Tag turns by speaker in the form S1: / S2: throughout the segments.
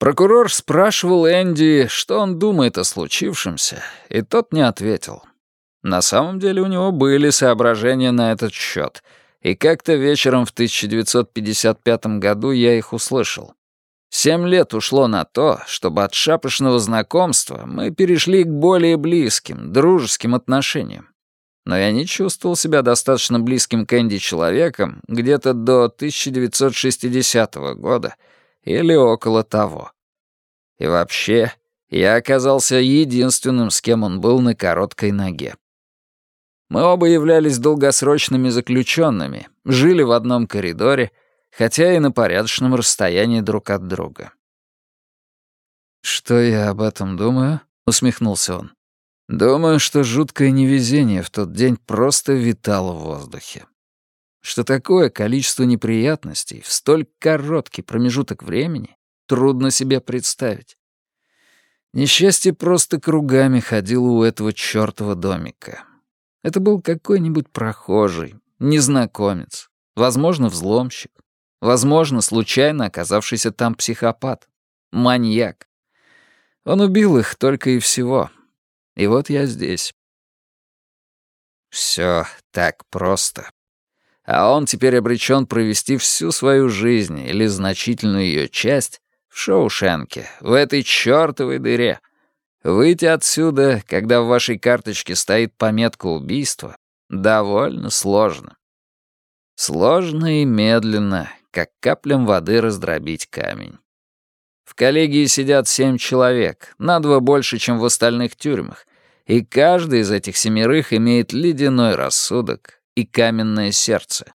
S1: Прокурор спрашивал Энди, что он думает о случившемся, и тот не ответил. На самом деле у него были соображения на этот счет, и как-то вечером в 1955 году я их услышал. Семь лет ушло на то, чтобы от шапошного знакомства мы перешли к более близким, дружеским отношениям. Но я не чувствовал себя достаточно близким к Энди человеком где-то до 1960 года — или около того. И вообще, я оказался единственным, с кем он был на короткой ноге. Мы оба являлись долгосрочными заключенными, жили в одном коридоре, хотя и на порядочном расстоянии друг от друга. «Что я об этом думаю?» — усмехнулся он. «Думаю, что жуткое невезение в тот день просто витало в воздухе что такое количество неприятностей в столь короткий промежуток времени трудно себе представить. Несчастье просто кругами ходило у этого чёртова домика. Это был какой-нибудь прохожий, незнакомец, возможно, взломщик, возможно, случайно оказавшийся там психопат, маньяк. Он убил их только и всего. И вот я здесь. Все так просто а он теперь обречен провести всю свою жизнь или значительную ее часть в Шоушенке, в этой чертовой дыре. Выйти отсюда, когда в вашей карточке стоит пометка убийства, довольно сложно. Сложно и медленно, как каплям воды раздробить камень. В коллегии сидят семь человек, на два больше, чем в остальных тюрьмах, и каждый из этих семерых имеет ледяной рассудок, и каменное сердце.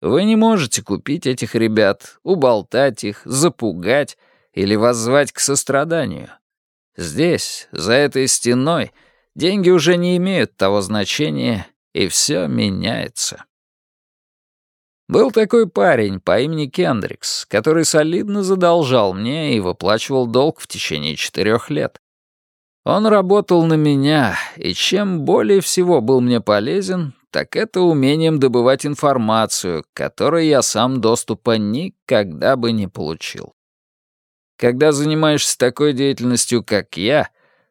S1: Вы не можете купить этих ребят, уболтать их, запугать или воззвать к состраданию. Здесь, за этой стеной, деньги уже не имеют того значения, и все меняется. Был такой парень по имени Кендрикс, который солидно задолжал мне и выплачивал долг в течение четырех лет. Он работал на меня, и чем более всего был мне полезен, так это умением добывать информацию, которой я сам доступа никогда бы не получил. Когда занимаешься такой деятельностью, как я,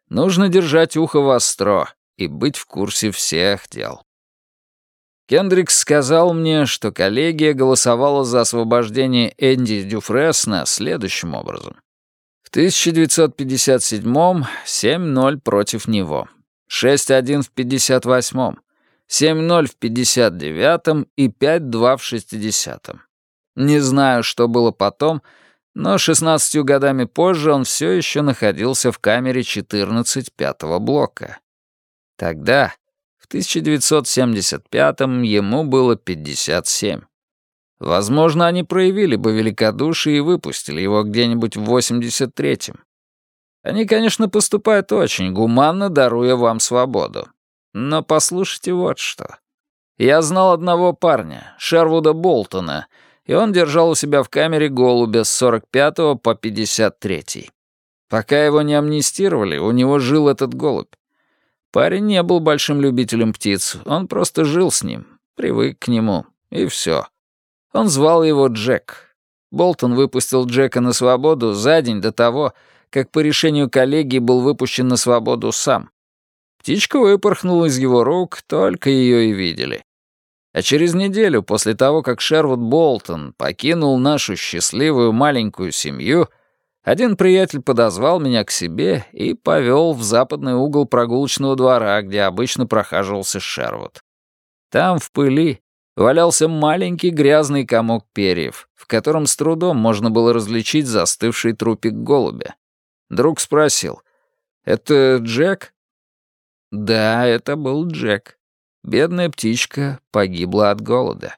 S1: нужно держать ухо востро и быть в курсе всех дел. Кендрикс сказал мне, что коллегия голосовала за освобождение Энди Дюфресна следующим образом. В 1957-м 7-0 против него, 6-1 в 58-м, 7-0 в 59-м и 5-2 в 60-м. Не знаю, что было потом, но 16 годами позже он все еще находился в камере 14 пятого блока. Тогда, в 1975-м, ему было 57. Возможно, они проявили бы великодушие и выпустили его где-нибудь в 83-м. Они, конечно, поступают очень гуманно, даруя вам свободу. Но послушайте вот что. Я знал одного парня, Шервуда Болтона, и он держал у себя в камере голубя с 45 по 53. Пока его не амнистировали, у него жил этот голубь. Парень не был большим любителем птиц, он просто жил с ним, привык к нему, и все. Он звал его Джек. Болтон выпустил Джека на свободу за день до того, как по решению коллегии был выпущен на свободу сам. Птичка выпорхнула из его рук, только ее и видели. А через неделю после того, как Шервуд Болтон покинул нашу счастливую маленькую семью, один приятель подозвал меня к себе и повел в западный угол прогулочного двора, где обычно прохаживался Шервуд. Там, в пыли, валялся маленький грязный комок перьев, в котором с трудом можно было различить застывший трупик голубя. Друг спросил, «Это Джек?» Да, это был Джек. Бедная птичка погибла от голода.